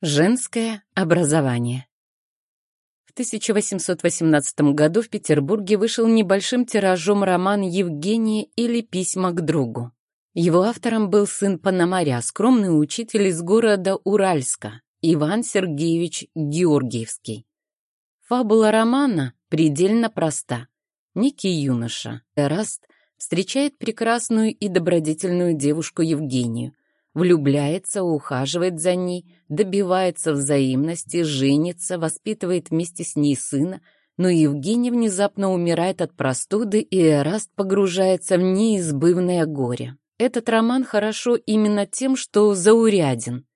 Женское образование. В 1818 году в Петербурге вышел небольшим тиражом роман «Евгения» или «Письма к другу». Его автором был сын Пономаря, скромный учитель из города Уральска, Иван Сергеевич Георгиевский. Фабула романа предельно проста. Некий юноша, Эраст, встречает прекрасную и добродетельную девушку Евгению, влюбляется, ухаживает за ней, добивается взаимности, женится, воспитывает вместе с ней сына, но Евгений внезапно умирает от простуды, и Эраст погружается в неизбывное горе. Этот роман хорошо именно тем, что зауряден.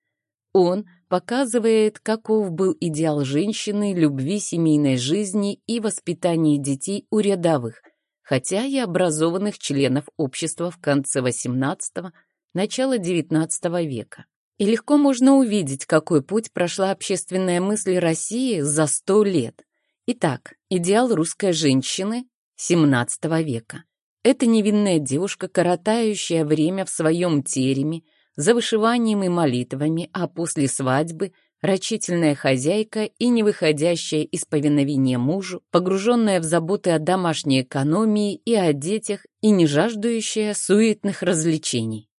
Он показывает, каков был идеал женщины, любви, семейной жизни и воспитания детей у рядовых, хотя и образованных членов общества в конце XVIII начала XIX века. И легко можно увидеть, какой путь прошла общественная мысль России за сто лет. Итак, идеал русской женщины XVII века. Это невинная девушка, коротающая время в своем тереме, за вышиванием и молитвами, а после свадьбы рачительная хозяйка и не выходящая из повиновения мужу, погруженная в заботы о домашней экономии и о детях и не жаждущая суетных развлечений.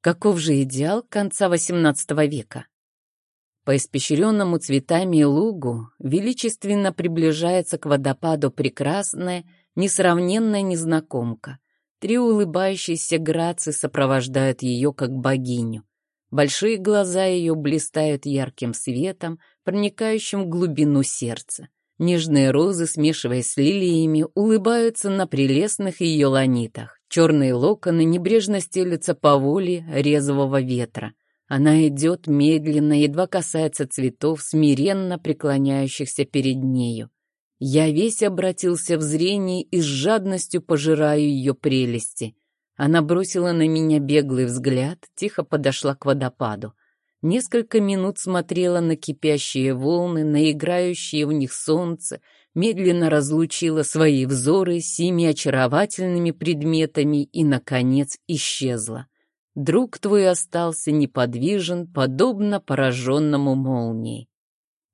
Каков же идеал конца XVIII века? По испещренному цветами лугу величественно приближается к водопаду прекрасная, несравненная незнакомка. Три улыбающиеся грации сопровождают ее как богиню. Большие глаза ее блистают ярким светом, проникающим в глубину сердца. Нежные розы, смешиваясь с лилиями, улыбаются на прелестных ее ланитах. Черные локоны небрежно стелются по воле резвого ветра. Она идет медленно, едва касается цветов, смиренно преклоняющихся перед нею. Я весь обратился в зрение и с жадностью пожираю ее прелести. Она бросила на меня беглый взгляд, тихо подошла к водопаду. Несколько минут смотрела на кипящие волны, на играющие в них солнце, медленно разлучила свои взоры с семи очаровательными предметами и, наконец, исчезла. Друг твой остался неподвижен, подобно пораженному молнией.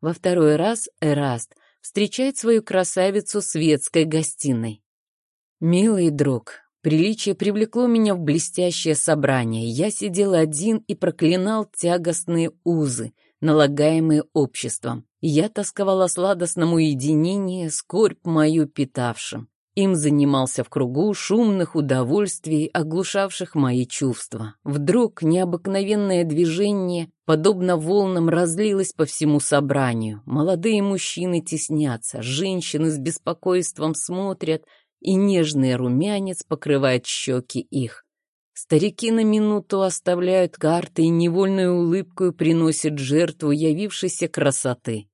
Во второй раз Эраст встречает свою красавицу светской гостиной. «Милый друг, приличие привлекло меня в блестящее собрание. Я сидел один и проклинал тягостные узы, налагаемые обществом. Я тосковала сладостному единении, скорбь мою питавшим. Им занимался в кругу шумных удовольствий, оглушавших мои чувства. Вдруг необыкновенное движение, подобно волнам, разлилось по всему собранию. Молодые мужчины теснятся, женщины с беспокойством смотрят, и нежный румянец покрывает щеки их. Старики на минуту оставляют карты и невольной улыбкой приносят жертву явившейся красоты.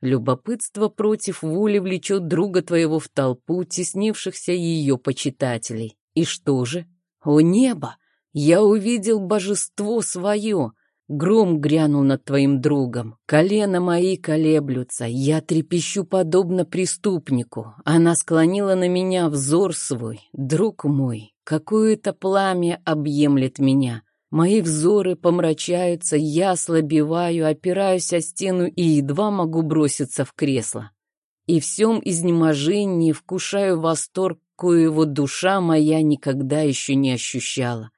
Любопытство против воли влечет друга твоего в толпу, теснившихся ее почитателей. И что же? О небо! Я увидел божество свое, Гром грянул над твоим другом, колено мои колеблются, я трепещу подобно преступнику. Она склонила на меня взор свой, друг мой, какое-то пламя объемлет меня. Мои взоры помрачаются, я слабеваю, опираюсь о стену и едва могу броситься в кресло. И всем изнеможении вкушаю восторг, коего душа моя никогда еще не ощущала.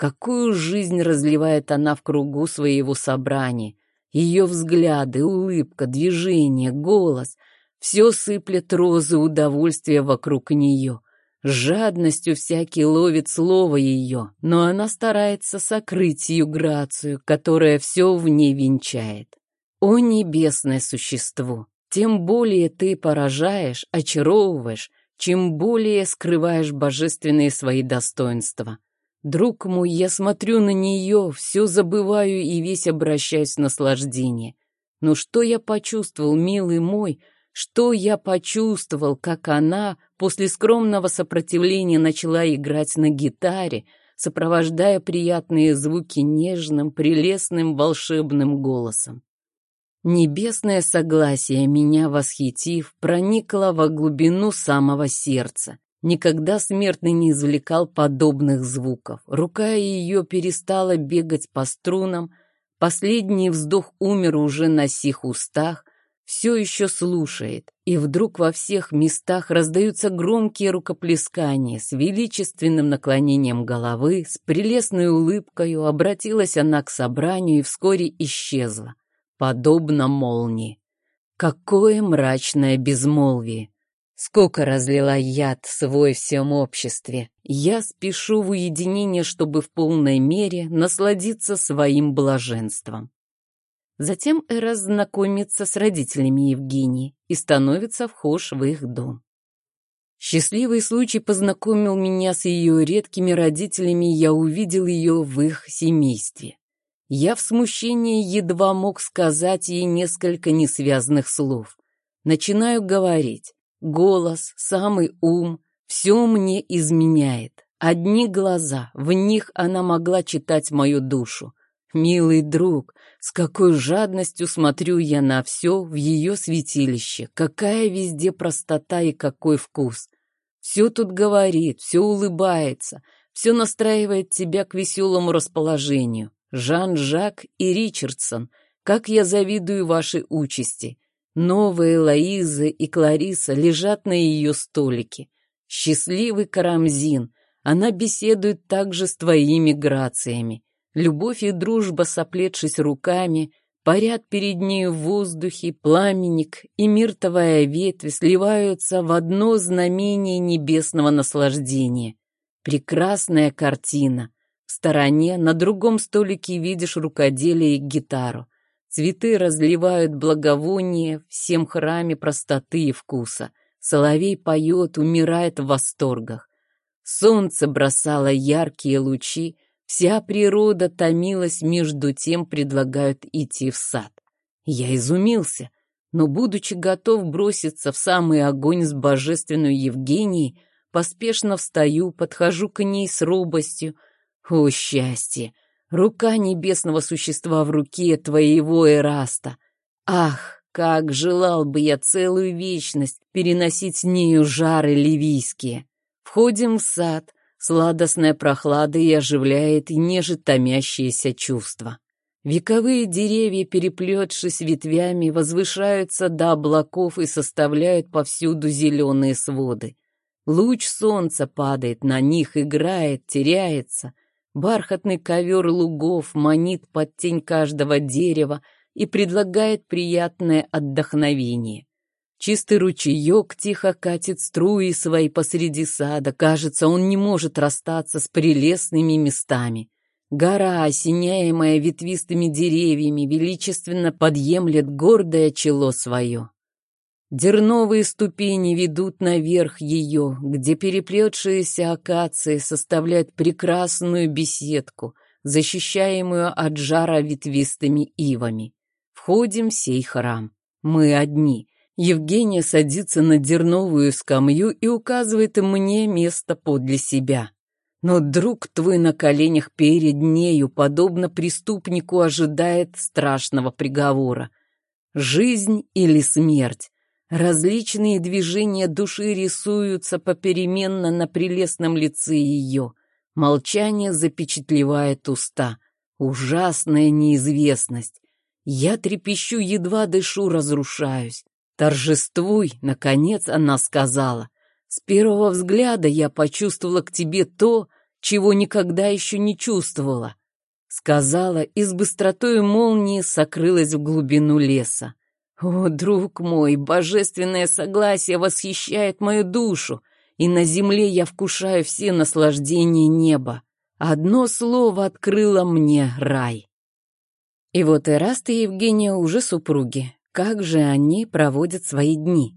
Какую жизнь разливает она в кругу своего собрания. Ее взгляды, улыбка, движение, голос — все сыплет розы удовольствия вокруг нее. Жадностью всякий ловит слово ее, но она старается сокрыть ее грацию, которая все в ней венчает. О небесное существо! Тем более ты поражаешь, очаровываешь, чем более скрываешь божественные свои достоинства. Друг мой, я смотрю на нее, все забываю и весь обращаюсь в наслаждение. Но что я почувствовал, милый мой, что я почувствовал, как она после скромного сопротивления начала играть на гитаре, сопровождая приятные звуки нежным, прелестным, волшебным голосом. Небесное согласие, меня восхитив, проникло во глубину самого сердца. Никогда смертный не извлекал подобных звуков. Рука ее перестала бегать по струнам, Последний вздох умер уже на сих устах, все еще слушает, и вдруг во всех местах раздаются громкие рукоплескания с величественным наклонением головы, с прелестной улыбкою обратилась она к собранию и вскоре исчезла, подобно молнии. Какое мрачное безмолвие! Сколько разлила яд свой всем обществе. Я спешу в уединение, чтобы в полной мере насладиться своим блаженством. Затем Эра знакомится с родителями Евгении и становится вхож в их дом. Счастливый случай познакомил меня с ее редкими родителями, я увидел ее в их семействе. Я в смущении едва мог сказать ей несколько несвязанных слов. Начинаю говорить. Голос, самый ум, все мне изменяет. Одни глаза, в них она могла читать мою душу. Милый друг, с какой жадностью смотрю я на все в ее святилище. Какая везде простота и какой вкус. Все тут говорит, все улыбается, все настраивает тебя к веселому расположению. Жан-Жак и Ричардсон, как я завидую вашей участи. Новые Лоиза и Клариса лежат на ее столике. Счастливый Карамзин, она беседует также с твоими грациями. Любовь и дружба, соплетшись руками, парят перед нею в воздухе, пламенник и миртовая ветвь сливаются в одно знамение небесного наслаждения. Прекрасная картина. В стороне, на другом столике видишь рукоделие и гитару. Цветы разливают благовоние всем храме простоты и вкуса. Соловей поет, умирает в восторгах. Солнце бросало яркие лучи, Вся природа томилась, между тем предлагают идти в сад. Я изумился, но, будучи готов броситься в самый огонь с божественной Евгенией, поспешно встаю, подхожу к ней с робостью. О, счастье! Рука небесного существа в руке твоего Эраста! Ах, как желал бы я целую вечность переносить с нею жары ливийские! Входим в сад — Сладостная прохлада и оживляет и нежит томящиеся чувства. Вековые деревья, переплетшись ветвями, возвышаются до облаков и составляют повсюду зеленые своды. Луч солнца падает на них, играет, теряется. Бархатный ковер лугов манит под тень каждого дерева и предлагает приятное отдохновение. Чистый ручеек тихо катит струи свои посреди сада. Кажется, он не может расстаться с прелестными местами. Гора, осеняемая ветвистыми деревьями, величественно подъемлет гордое чело свое. Дерновые ступени ведут наверх ее, где переплетшиеся акации составляют прекрасную беседку, защищаемую от жара ветвистыми ивами. Входим в сей храм. Мы одни, Евгения садится на дерновую скамью и указывает мне место подле себя. Но друг твой на коленях перед нею, подобно преступнику, ожидает страшного приговора. Жизнь или смерть. Различные движения души рисуются попеременно на прелестном лице ее. Молчание запечатлевает уста. Ужасная неизвестность. Я трепещу, едва дышу, разрушаюсь. «Торжествуй!» — наконец она сказала. «С первого взгляда я почувствовала к тебе то, чего никогда еще не чувствовала». Сказала и с быстротой молнии сокрылась в глубину леса. «О, друг мой, божественное согласие восхищает мою душу, и на земле я вкушаю все наслаждения неба. Одно слово открыло мне рай». И вот и Евгения уже супруги. Как же они проводят свои дни?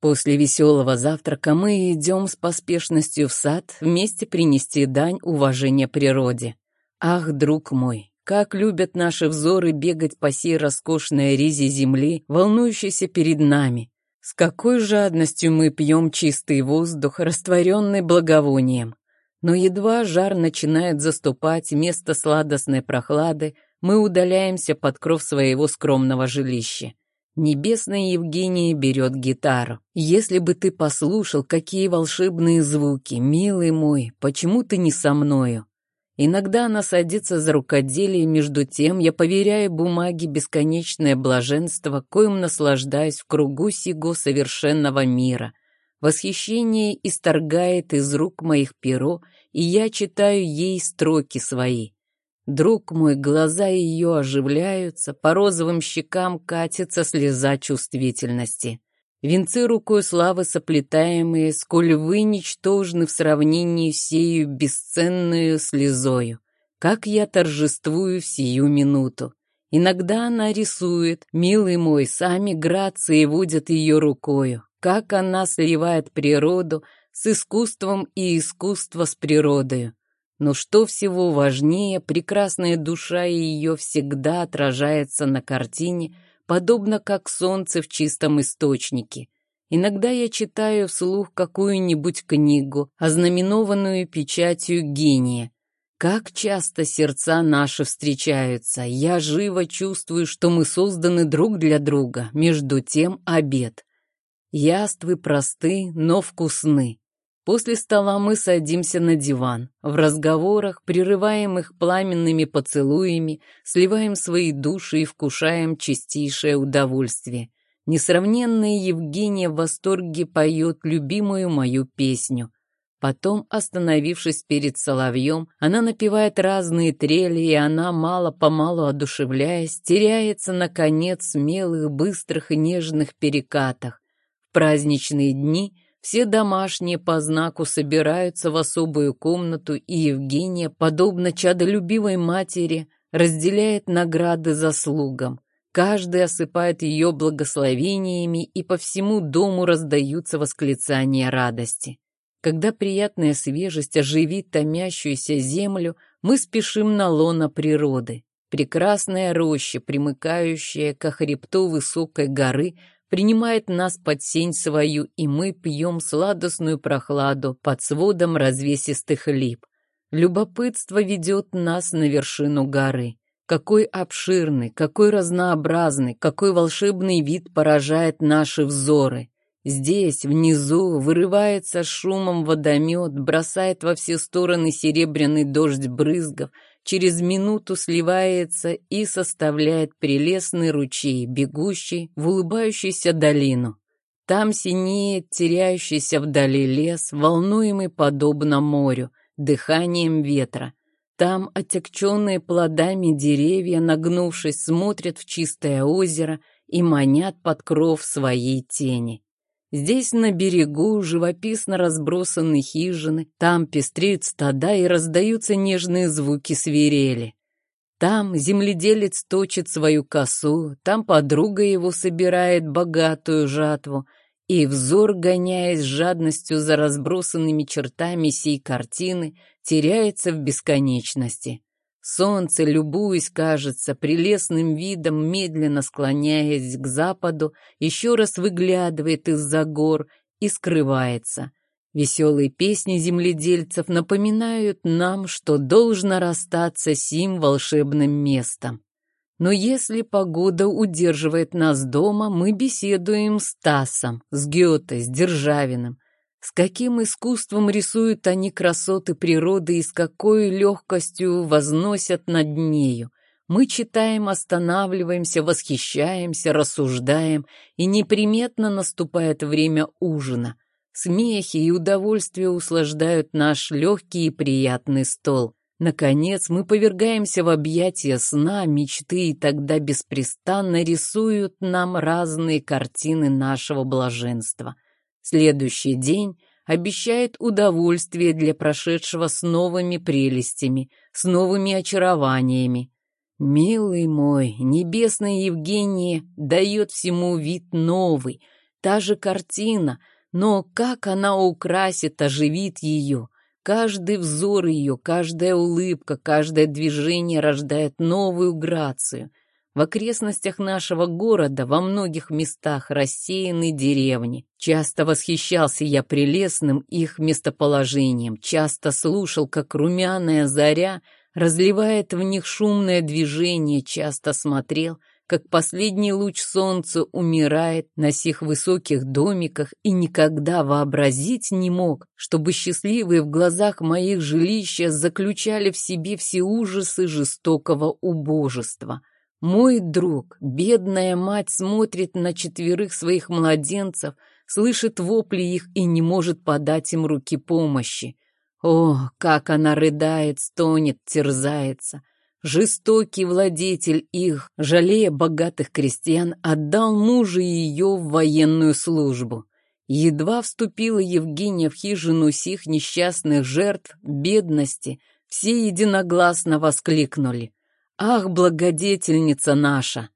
После веселого завтрака мы идем с поспешностью в сад вместе принести дань уважения природе. Ах, друг мой, как любят наши взоры бегать по сей роскошной ризе земли, волнующейся перед нами. С какой жадностью мы пьем чистый воздух, растворенный благовонием. Но едва жар начинает заступать место сладостной прохлады, мы удаляемся под кров своего скромного жилища. Небесная Евгения берет гитару. Если бы ты послушал, какие волшебные звуки, милый мой, почему ты не со мною? Иногда она садится за рукоделие, между тем я поверяю бумаге бесконечное блаженство, коим наслаждаюсь в кругу сего совершенного мира. Восхищение исторгает из рук моих перо, и я читаю ей строки свои. Друг мой, глаза ее оживляются, по розовым щекам катится слеза чувствительности. Венцы рукой славы соплетаемые, сколь вы ничтожны в сравнении сею бесценную слезою. Как я торжествую в сию минуту. Иногда она рисует, милый мой, сами грации водят ее рукою. Как она сливает природу с искусством и искусство с природою. Но что всего важнее, прекрасная душа ее всегда отражается на картине, подобно как солнце в чистом источнике. Иногда я читаю вслух какую-нибудь книгу, ознаменованную печатью гения. Как часто сердца наши встречаются, я живо чувствую, что мы созданы друг для друга, между тем обед. Яствы просты, но вкусны. После стола мы садимся на диван. В разговорах, прерываемых пламенными поцелуями, сливаем свои души и вкушаем чистейшее удовольствие. Несравненная Евгения в восторге поет любимую мою песню. Потом, остановившись перед соловьем, она напевает разные трели, и она, мало-помалу одушевляясь, теряется, наконец, в смелых, быстрых и нежных перекатах. В праздничные дни – все домашние по знаку собираются в особую комнату, и Евгения, подобно чадолюбивой матери, разделяет награды заслугам. Каждый осыпает ее благословениями, и по всему дому раздаются восклицания радости. Когда приятная свежесть оживит томящуюся землю, мы спешим на лоно природы. Прекрасная роща, примыкающая к хребту высокой горы, принимает нас под сень свою, и мы пьем сладостную прохладу под сводом развесистых лип. Любопытство ведет нас на вершину горы. Какой обширный, какой разнообразный, какой волшебный вид поражает наши взоры. Здесь, внизу, вырывается шумом водомет, бросает во все стороны серебряный дождь брызгов, через минуту сливается и составляет прелестный ручей, бегущий в улыбающуюся долину. Там синеет теряющийся вдали лес, волнуемый подобно морю, дыханием ветра. Там отягченные плодами деревья, нагнувшись, смотрят в чистое озеро и манят под кров своей тени. Здесь на берегу живописно разбросаны хижины, там пестреют стада и раздаются нежные звуки свирели. Там земледелец точит свою косу, там подруга его собирает богатую жатву, и взор, гоняясь жадностью за разбросанными чертами сей картины, теряется в бесконечности. Солнце, любуясь, кажется, прелестным видом, медленно склоняясь к западу, еще раз выглядывает из-за гор и скрывается. Веселые песни земледельцев напоминают нам, что должно расстаться сим волшебным местом. Но если погода удерживает нас дома, мы беседуем с Тасом, с Гёте, с Державиным, с каким искусством рисуют они красоты природы и с какой легкостью возносят над нею. Мы читаем, останавливаемся, восхищаемся, рассуждаем, и неприметно наступает время ужина. Смехи и удовольствие услаждают наш легкий и приятный стол. Наконец мы повергаемся в объятия сна, мечты, и тогда беспрестанно рисуют нам разные картины нашего блаженства. Следующий день обещает удовольствие для прошедшего с новыми прелестями, с новыми очарованиями. Милый мой, небесная Евгения дает всему вид новый, та же картина, но как она украсит, оживит ее. Каждый взор ее, каждая улыбка, каждое движение рождает новую грацию — в окрестностях нашего города во многих местах рассеяны деревни. Часто восхищался я прелестным их местоположением, часто слушал, как румяная заря разливает в них шумное движение, часто смотрел, как последний луч солнца умирает на сих высоких домиках и никогда вообразить не мог, чтобы счастливые в глазах моих жилища заключали в себе все ужасы жестокого убожества. Мой друг, бедная мать, смотрит на четверых своих младенцев, слышит вопли их и не может подать им руки помощи. О, как она рыдает, стонет, терзается! Жестокий владетель их, жалея богатых крестьян, отдал мужа ее в военную службу. Едва вступила Евгения в хижину сих несчастных жертв, бедности, все единогласно воскликнули. «Ах, благодетельница наша!»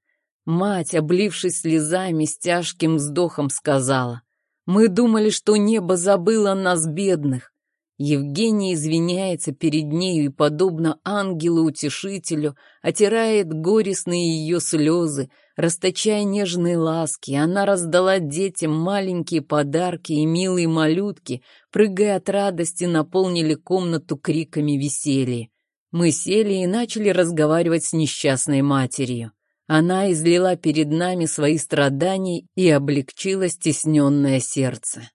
Мать, облившись слезами, с тяжким вздохом сказала. «Мы думали, что небо забыло нас, бедных. Евгений извиняется перед нею и, подобно ангелу-утешителю, отирает горестные ее слезы, расточая нежные ласки. Она раздала детям маленькие подарки и милые малютки, прыгая от радости, наполнили комнату криками веселья. Мы сели и начали разговаривать с несчастной матерью. Она излила перед нами свои страдания и облегчила стесненное сердце.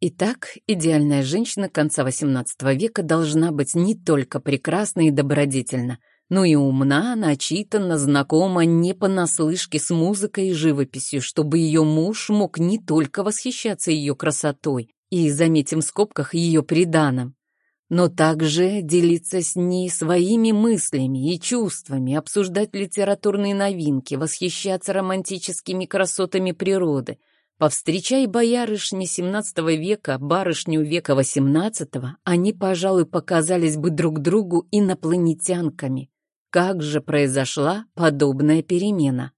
Итак, идеальная женщина конца XVIII века должна быть не только прекрасна и добродетельна, но и умна, начитана, знакома не понаслышке с музыкой и живописью, чтобы ее муж мог не только восхищаться ее красотой и, заметим в скобках, ее приданым, но также делиться с ней своими мыслями и чувствами, обсуждать литературные новинки, восхищаться романтическими красотами природы, Повстречай боярышни XVII века, барышню века XVIII, они, пожалуй, показались бы друг другу инопланетянками. Как же произошла подобная перемена?